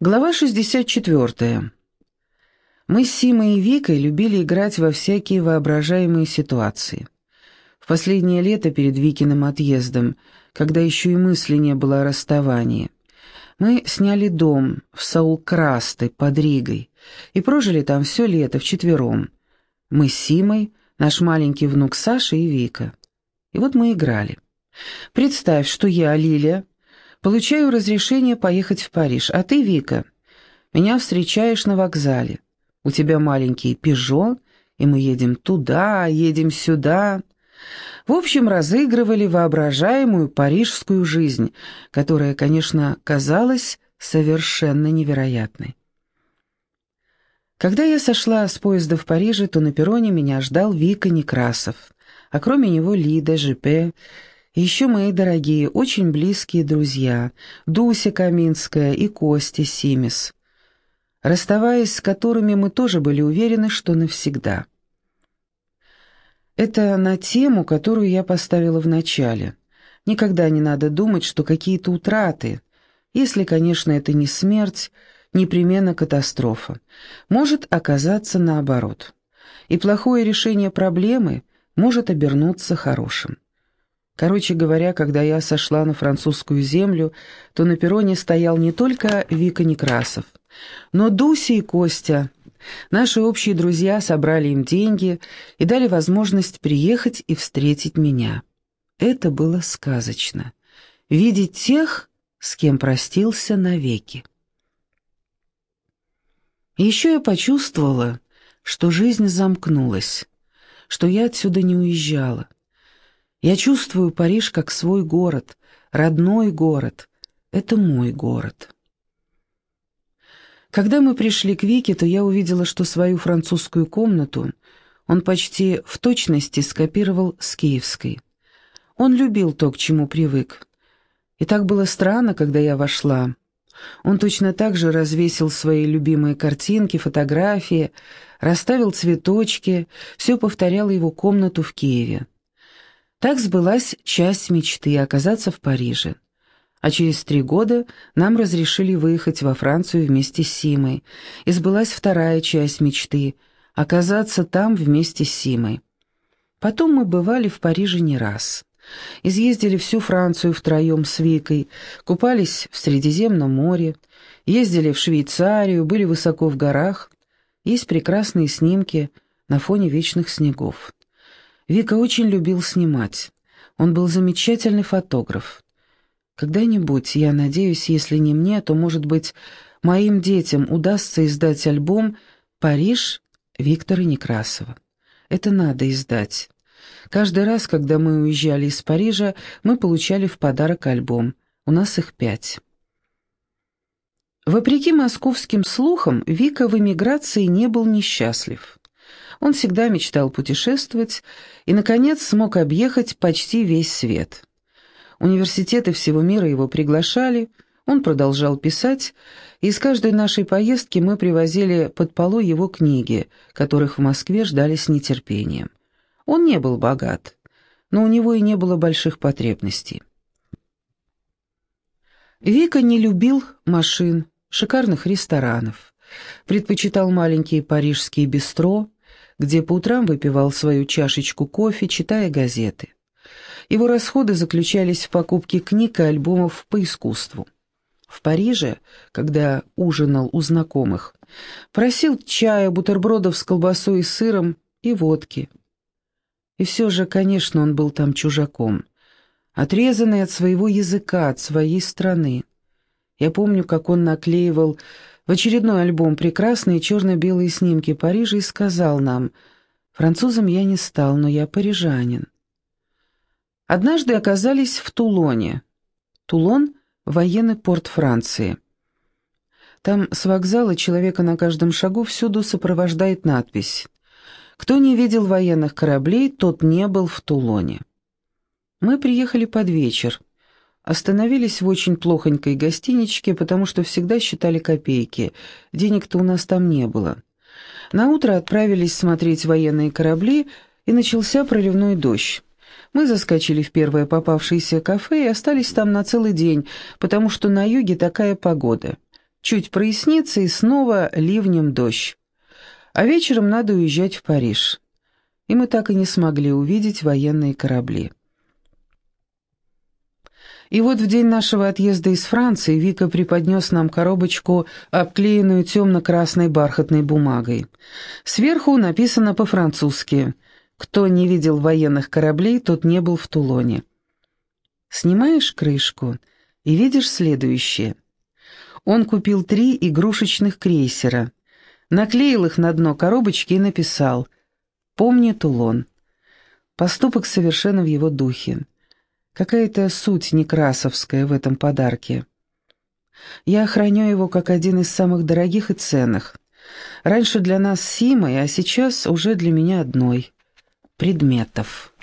Глава 64. Мы с Симой и Викой любили играть во всякие воображаемые ситуации. В последнее лето перед Викиным отъездом, когда еще и мысли не было о расставании, мы сняли дом в Саул-Красты под Ригой и прожили там все лето вчетвером. Мы с Симой, наш маленький внук Саша и Вика. И вот мы играли. Представь, что я, Лилия, получаю разрешение поехать в Париж, а ты, Вика, меня встречаешь на вокзале. У тебя маленький «Пежо», и мы едем туда, едем сюда. В общем, разыгрывали воображаемую парижскую жизнь, которая, конечно, казалась совершенно невероятной. Когда я сошла с поезда в Париже, то на перроне меня ждал Вика Некрасов, а кроме него Лида, Жипе еще мои дорогие, очень близкие друзья, Дуся Каминская и Костя Симис, расставаясь с которыми мы тоже были уверены, что навсегда. Это на тему, которую я поставила в начале. Никогда не надо думать, что какие-то утраты, если, конечно, это не смерть, непременно катастрофа, может оказаться наоборот. И плохое решение проблемы может обернуться хорошим. Короче говоря, когда я сошла на французскую землю, то на перроне стоял не только Вика Некрасов, но Дуся и Костя, Наши общие друзья собрали им деньги и дали возможность приехать и встретить меня. Это было сказочно. Видеть тех, с кем простился навеки. Еще я почувствовала, что жизнь замкнулась, что я отсюда не уезжала. Я чувствую Париж как свой город, родной город. Это мой город. Когда мы пришли к Вике, то я увидела, что свою французскую комнату он почти в точности скопировал с киевской. Он любил то, к чему привык. И так было странно, когда я вошла. Он точно так же развесил свои любимые картинки, фотографии, расставил цветочки, все повторяло его комнату в Киеве. Так сбылась часть мечты оказаться в Париже а через три года нам разрешили выехать во Францию вместе с Симой, и сбылась вторая часть мечты — оказаться там вместе с Симой. Потом мы бывали в Париже не раз. Изъездили всю Францию втроем с Викой, купались в Средиземном море, ездили в Швейцарию, были высоко в горах. Есть прекрасные снимки на фоне вечных снегов. Вика очень любил снимать. Он был замечательный фотограф. Когда-нибудь, я надеюсь, если не мне, то, может быть, моим детям удастся издать альбом «Париж» Виктора Некрасова. Это надо издать. Каждый раз, когда мы уезжали из Парижа, мы получали в подарок альбом. У нас их пять. Вопреки московским слухам, Вика в эмиграции не был несчастлив. Он всегда мечтал путешествовать и, наконец, смог объехать почти весь свет. Университеты всего мира его приглашали, он продолжал писать, и с каждой нашей поездки мы привозили под полу его книги, которых в Москве ждали с нетерпением. Он не был богат, но у него и не было больших потребностей. Вика не любил машин, шикарных ресторанов, предпочитал маленькие парижские бистро, где по утрам выпивал свою чашечку кофе, читая газеты. Его расходы заключались в покупке книг и альбомов по искусству. В Париже, когда ужинал у знакомых, просил чая, бутербродов с колбасой и сыром и водки. И все же, конечно, он был там чужаком, отрезанный от своего языка, от своей страны. Я помню, как он наклеивал в очередной альбом прекрасные черно-белые снимки Парижа и сказал нам, «Французом я не стал, но я парижанин». Однажды оказались в Тулоне. Тулон — военный порт Франции. Там с вокзала человека на каждом шагу всюду сопровождает надпись «Кто не видел военных кораблей, тот не был в Тулоне». Мы приехали под вечер. Остановились в очень плохонькой гостиничке, потому что всегда считали копейки. Денег-то у нас там не было. Наутро отправились смотреть военные корабли, и начался проливной дождь. Мы заскочили в первое попавшееся кафе и остались там на целый день, потому что на юге такая погода. Чуть прояснится и снова ливнем дождь. А вечером надо уезжать в Париж. И мы так и не смогли увидеть военные корабли. И вот в день нашего отъезда из Франции Вика преподнес нам коробочку, обклеенную темно-красной бархатной бумагой. Сверху написано по-французски «Кто не видел военных кораблей, тот не был в Тулоне». Снимаешь крышку и видишь следующее. Он купил три игрушечных крейсера, наклеил их на дно коробочки и написал «Помни Тулон». Поступок совершенно в его духе. Какая-то суть некрасовская в этом подарке. Я храню его как один из самых дорогих и ценных. Раньше для нас Симой, а сейчас уже для меня одной. Предметов.